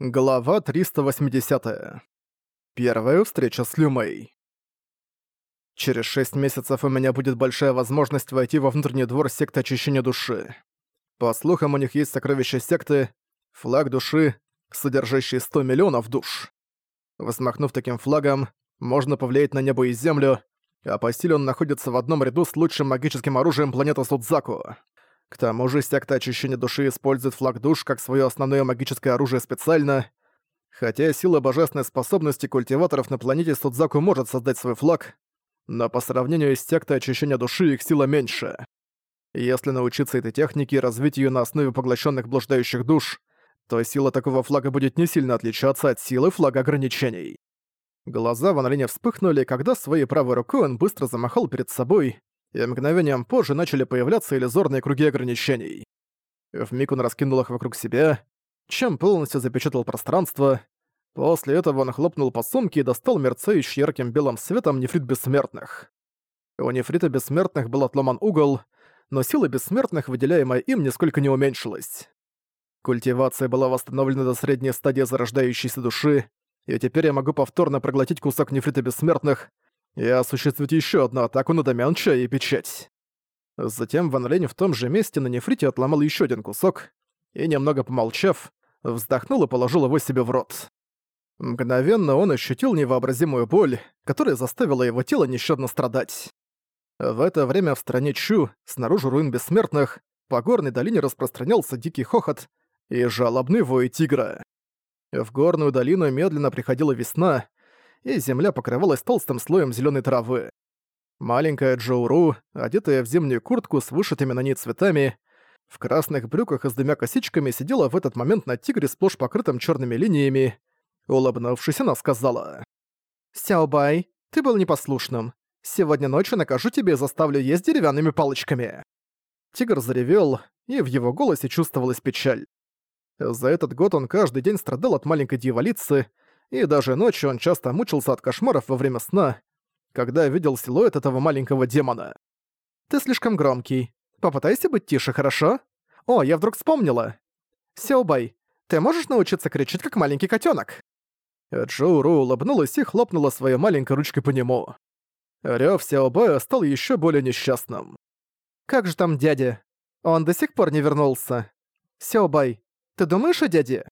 Глава 380. Первая встреча с Люмей. Через шесть месяцев у меня будет большая возможность войти во внутренний двор секты очищения души. По слухам, у них есть сокровища секты, флаг души, содержащий 100 миллионов душ. Возмахнув таким флагом, можно повлиять на небо и землю, а по силе он находится в одном ряду с лучшим магическим оружием планеты Судзаку. К тому же секта очищения души использует флаг душ как свое основное магическое оружие специально. Хотя сила божественной способности культиваторов на планете Судзаку может создать свой флаг, но по сравнению с сектой очищения души их сила меньше. Если научиться этой технике и развить ее на основе поглощенных блуждающих душ, то сила такого флага будет не сильно отличаться от силы флага ограничений. Глаза Ван Линя вспыхнули, когда своей правой рукой он быстро замахал перед собой, и мгновением позже начали появляться иллюзорные круги ограничений. Вмиг он раскинул их вокруг себя, чем полностью запечатал пространство. После этого он хлопнул по сумке и достал мерцающий ярким белым светом нефрит бессмертных. У нефрита бессмертных был отломан угол, но сила бессмертных, выделяемая им, нисколько не уменьшилась. Культивация была восстановлена до средней стадии зарождающейся души, и теперь я могу повторно проглотить кусок нефрита бессмертных, и осуществить еще одну атаку на Домянча и печать. Затем Ван Лень в том же месте на нефрите отломал еще один кусок и, немного помолчав, вздохнул и положил его себе в рот. Мгновенно он ощутил невообразимую боль, которая заставила его тело нещадно страдать. В это время в стране Чу, снаружи руин бессмертных, по горной долине распространялся дикий хохот и жалобный вой тигра. В горную долину медленно приходила весна, и земля покрывалась толстым слоем зеленой травы. Маленькая Джоуру, одетая в зимнюю куртку с вышитыми на ней цветами, в красных брюках и с двумя косичками сидела в этот момент на тигре сплошь покрытым черными линиями. Улыбнувшись, она сказала. «Сяобай, ты был непослушным. Сегодня ночью накажу тебе и заставлю есть деревянными палочками». Тигр заревел, и в его голосе чувствовалась печаль. За этот год он каждый день страдал от маленькой дьяволицы, и даже ночью он часто мучился от кошмаров во время сна, когда видел силуэт этого маленького демона. «Ты слишком громкий. Попытайся быть тише, хорошо? О, я вдруг вспомнила. Сяобай, ты можешь научиться кричать, как маленький котенок? Джоуру улыбнулась и хлопнула своей маленькой ручкой по нему. Рёв Сяобая стал еще более несчастным. «Как же там дядя? Он до сих пор не вернулся. Сяобай, ты думаешь о дяде?»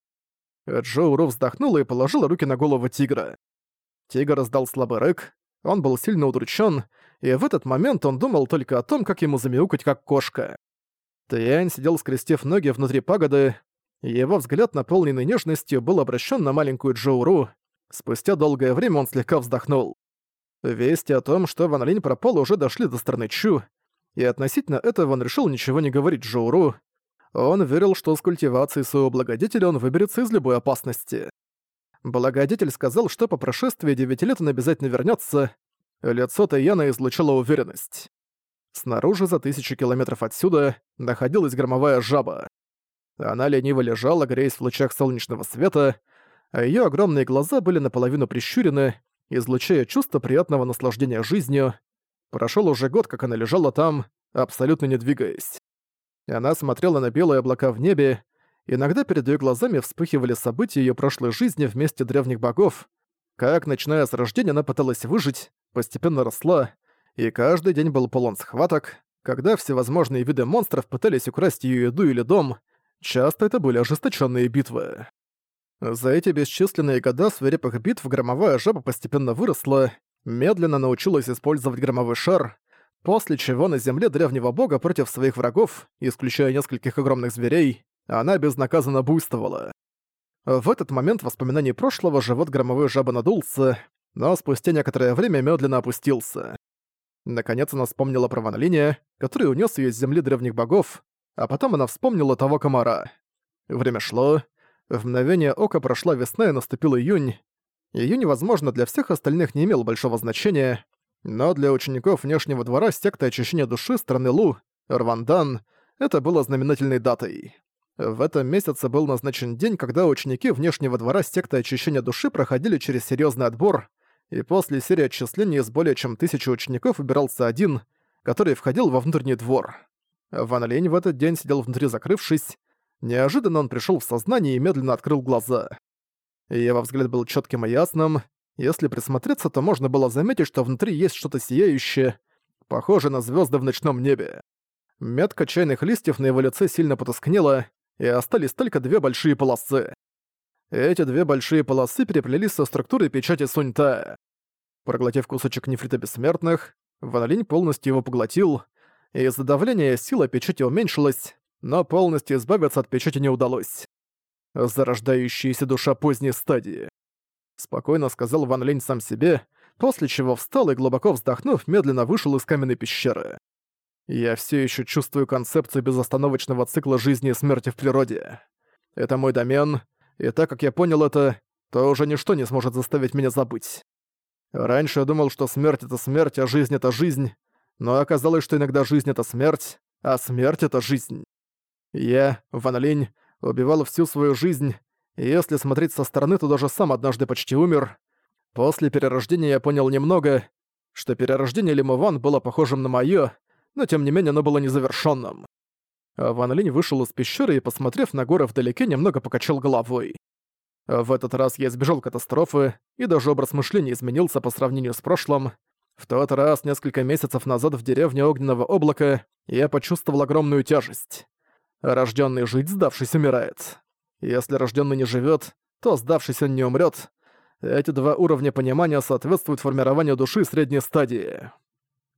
Джоуру вздохнула и положила руки на голову тигра. Тигр издал слабый рык, он был сильно удручен, и в этот момент он думал только о том, как ему замяукать как кошка. Тянь сидел скрестив ноги внутри пагоды, его взгляд, наполненный нежностью, был обращен на маленькую Джоуру. Спустя долгое время он слегка вздохнул. Вести о том, что Ван Линь пропал, уже дошли до страны Чу, и относительно этого он решил ничего не говорить Джоуру, он верил, что с культивацией своего благодетеля он выберется из любой опасности. Благодетель сказал, что по прошествии девяти лет он обязательно вернется. Лицо Таяна излучало уверенность. Снаружи, за тысячи километров отсюда, находилась громовая жаба. Она лениво лежала, греясь в лучах солнечного света, а её огромные глаза были наполовину прищурены, излучая чувство приятного наслаждения жизнью. Прошёл уже год, как она лежала там, абсолютно не двигаясь. Она смотрела на белые облака в небе, иногда перед её глазами вспыхивали события её прошлой жизни вместе древних богов, как, начиная с рождения, она пыталась выжить, постепенно росла, и каждый день был полон схваток, когда всевозможные виды монстров пытались украсть её еду или дом, часто это были ожесточённые битвы. За эти бесчисленные года свирепых битв громовая жаба постепенно выросла, медленно научилась использовать громовой шар, После чего на земле древнего бога против своих врагов, исключая нескольких огромных зверей, она безнаказанно буйствовала. В этот момент воспоминаний прошлого живот громовой жабы надулся, но спустя некоторое время медленно опустился. Наконец она вспомнила про Ван Линя, который унес ее с земли древних богов, а потом она вспомнила того комара. Время шло, в мгновение ока прошла весна и наступил июнь. Июнь, возможно, для всех остальных не имел большого значения, но для учеников внешнего двора секты очищения души страны Лу, Рвандан, это было знаменательной датой. В этом месяце был назначен день, когда ученики внешнего двора секты очищения души проходили через серьезный отбор, и после серии отчислений из более чем тысячи учеников выбирался один, который входил во внутренний двор. Ван Лень в этот день сидел внутри закрывшись. Неожиданно он пришел в сознание и медленно открыл глаза. Его взгляд был четким и ясным. Если присмотреться, то можно было заметить, что внутри есть что-то сияющее, похожее на звезды в ночном небе. Метка чайных листьев на его лице сильно потускнела, и остались только две большие полосы. Эти две большие полосы переплелись со структурой печати Суньта. Проглотив кусочек нефрита бессмертных, Ван полностью его поглотил, и из-за давления сила печати уменьшилась, но полностью избавиться от печати не удалось. Зарождающаяся душа поздней стадии. Спокойно сказал Ван Линь сам себе, после чего встал и, глубоко вздохнув, медленно вышел из каменной пещеры. Я все еще чувствую концепцию безостановочного цикла жизни и смерти в природе. Это мой домен, и так как я понял это, то уже ничто не сможет заставить меня забыть. Раньше я думал, что смерть — это смерть, а жизнь — это жизнь, но оказалось, что иногда жизнь — это смерть, а смерть — это жизнь. Я, Ван Линь, убивал всю свою жизнь, если смотреть со стороны, то даже сам однажды почти умер. После перерождения я понял немного, что перерождение Лиму Ван было похожим на моё, но тем не менее оно было незавершённым. Ван Линь вышел из пещеры и, посмотрев на горы вдалеке, немного покачал головой. В этот раз я избежал катастрофы, и даже образ мышления изменился по сравнению с прошлым. В тот раз, несколько месяцев назад в деревне Огненного Облака, я почувствовал огромную тяжесть. Рожденный жить, сдавшись, умирает. Если рожденный не живет, то сдавшись он не умрет. Эти два уровня понимания соответствуют формированию души средней стадии.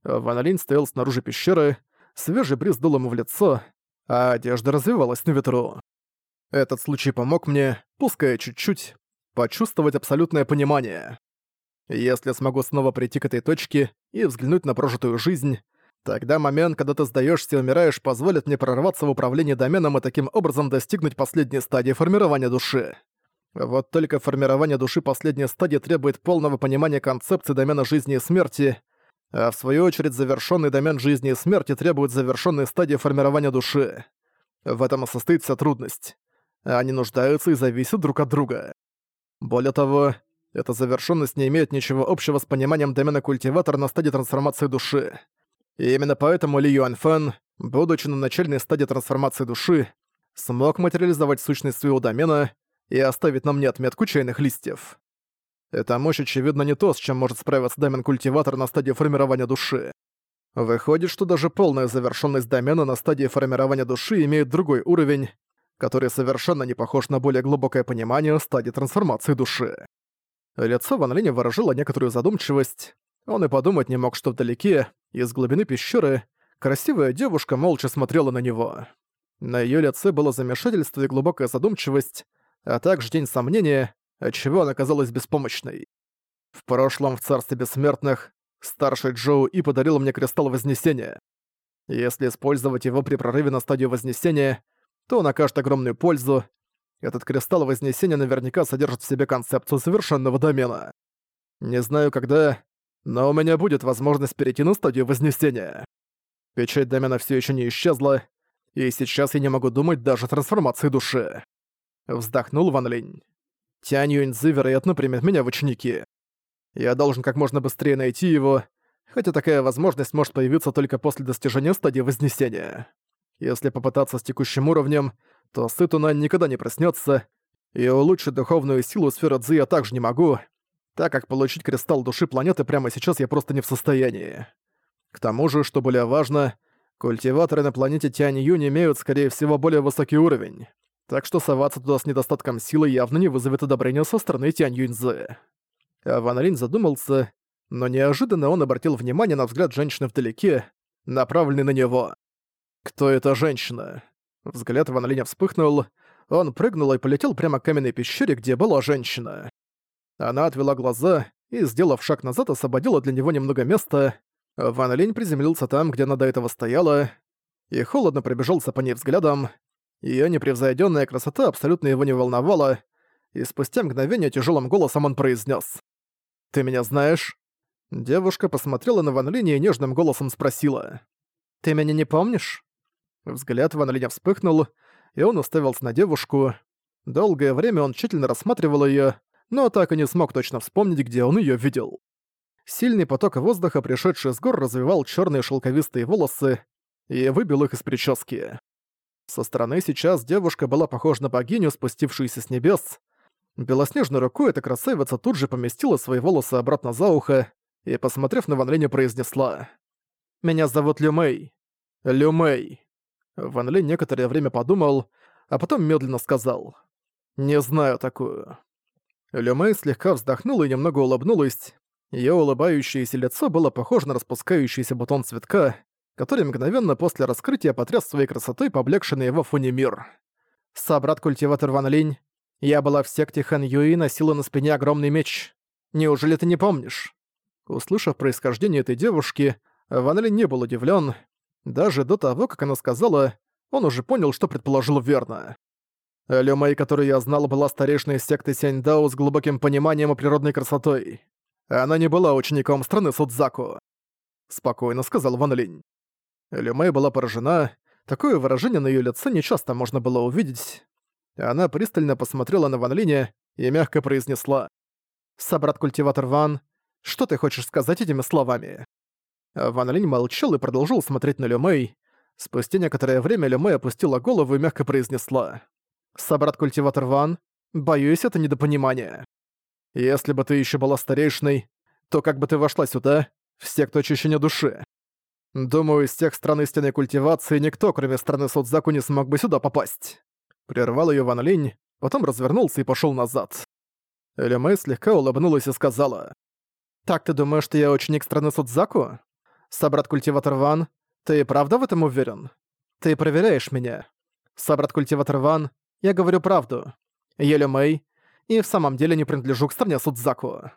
Ван стоял снаружи пещеры, свежий бриз дул ему в лицо, а одежда развивалась на ветру. Этот случай помог мне, пускай чуть-чуть, почувствовать абсолютное понимание. Если смогу снова прийти к этой точке и взглянуть на прожитую жизнь, тогда момент, когда ты сдаешься и умираешь, позволит мне прорваться в управление доменом и таким образом достигнуть последней стадии формирования души. Вот только формирование души последней стадии требует полного понимания концепции домена жизни и смерти, а в свою очередь завершенный домен жизни и смерти требует завершенной стадии формирования души. В этом и состоит вся трудность. Они нуждаются и зависят друг от друга. Более того, эта завершенность не имеет ничего общего с пониманием домена культиватора на стадии трансформации души. И именно поэтому Ли Юаньфэн, будучи на начальной стадии трансформации души, смог материализовать сущность своего домена и оставить на мне отметку чайных листьев. Эта мощь, очевидно, не то, с чем может справиться домен-культиватор на стадии формирования души. Выходит, что даже полная завершенность домена на стадии формирования души имеет другой уровень, который совершенно не похож на более глубокое понимание стадии трансформации души. Лицо Ван Линя выражило некоторую задумчивость. Он и подумать не мог, что вдалеке, из глубины пещеры, красивая девушка молча смотрела на него. На её лице было замешательство и глубокая задумчивость, а также тень сомнения, отчего она казалась беспомощной. В прошлом в Царстве Бессмертных старший Джоу И подарил мне Кристалл Вознесения. Если использовать его при прорыве на стадию Вознесения, то он окажет огромную пользу. Этот кристалл Вознесения наверняка содержит в себе концепцию совершенного домена. Не знаю когда, но у меня будет возможность перейти на стадию Вознесения. Печать домена все еще не исчезла, и сейчас я не могу думать даже о трансформации души. Вздохнул Ван Линь. Тянь Юньцзы, вероятно, примет меня в ученики. Я должен как можно быстрее найти его, хотя такая возможность может появиться только после достижения стадии Вознесения. Если попытаться с текущим уровнем, то Сытуна никогда не проснется, и улучшить духовную силу сферы Цзи я также не могу, так как получить кристалл души планеты прямо сейчас я просто не в состоянии. К тому же, что более важно, культиваторы на планете Тянь-Юнь имеют, скорее всего, более высокий уровень, так что соваться туда с недостатком силы явно не вызовет одобрения со стороны Тянь-Юнь-Зы. А Ван Линь задумался, но неожиданно он обратил внимание на взгляд женщины вдалеке, направленный на него. «Кто эта женщина?» Взгляд Ван Линя вспыхнул, он прыгнул и полетел прямо к каменной пещере, где была женщина. Она отвела глаза и, сделав шаг назад, освободила для него немного места. Ван Линь приземлился там, где она до этого стояла, и холодно пробежался по ней взглядом. Её непревзойдённая красота абсолютно его не волновала, и спустя мгновение тяжелым голосом он произнес: «Ты меня знаешь?» Девушка посмотрела на Ван Линя и нежным голосом спросила. «Ты меня не помнишь?» Взгляд Ван Линя вспыхнул, и он уставился на девушку. Долгое время он тщательно рассматривал её, но так и не смог точно вспомнить, где он её видел. Сильный поток воздуха, пришедший с гор, развивал чёрные шелковистые волосы и выбил их из прически. Со стороны сейчас девушка была похожа на богиню, спустившуюся с небес. Белоснежной рукой эта красавица тут же поместила свои волосы обратно за ухо и, посмотрев на Ван Линя, произнесла «Меня зовут Лю Мэй». «Лю Мэй». Ван Линь некоторое время подумал, а потом медленно сказал «Не знаю такую». Лю Мэй слегка вздохнула и немного улыбнулась. Её улыбающееся лицо было похоже на распускающийся бутон цветка, который мгновенно после раскрытия потряс своей красотой поблекший на его фоне мир. «Собрат-культиватор Ван Линь, я была в секте Хан Юи и носила на спине огромный меч. Неужели ты не помнишь?» Услышав происхождение этой девушки, Ван Линь не был удивлен. Даже до того, как она сказала, он уже понял, что предположил верно. Лю Мэй, которую я знал, была старейшиной секты Сяньдао с глубоким пониманием и природной красотой. Она не была учеником страны Судзаку. Спокойно сказал Ван Линь. Люмэй была поражена. Такое выражение на её лице нечасто можно было увидеть. Она пристально посмотрела на Ван Линя и мягко произнесла. «Собрат-культиватор Ван, что ты хочешь сказать этими словами?» Ван Линь молчал и продолжил смотреть на Люмэй. Спустя некоторое время Люмэй опустила голову и мягко произнесла. «Собрат-культиватор Ван, боюсь, это недопонимание. Если бы ты ещё была старейшиной, то как бы ты вошла сюда, в секту очищения души?» Думаю, из тех стран истинной культивации никто, кроме страны Судзаку, не смог бы сюда попасть. Прервал ее Ван Линь, потом развернулся и пошел назад. Элемэй слегка улыбнулась и сказала. «Так ты думаешь, что я ученик страны Судзаку? Собрат-культиватор Ван, ты правда в этом уверен? Ты проверяешь меня. Собрат-культиватор Ван, я говорю правду. Еле Мэй, и в самом деле не принадлежу к стране Судзаку».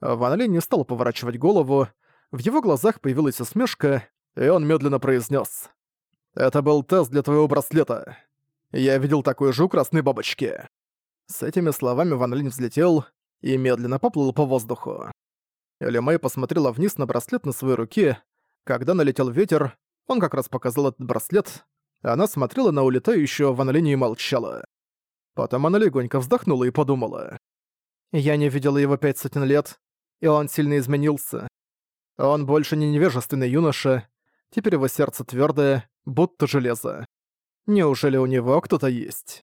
Ван Линь не стал поворачивать голову, в его глазах появилась усмешка, и он медленно произнес: «Это был тест для твоего браслета. Я видел такой же у красной бабочки». С этими словами Ван Линь взлетел и медленно поплыл по воздуху. Элемэй посмотрела вниз на браслет на своей руке. Когда налетел ветер, он как раз показал этот браслет. Она смотрела на улетающего Ван Линя и молчала. Потом она легонько вздохнула и подумала. «Я не видела его пять сотен лет, и он сильно изменился. Он больше не невежественный юноша, теперь его сердце твердое, будто железо. Неужели у него кто-то есть?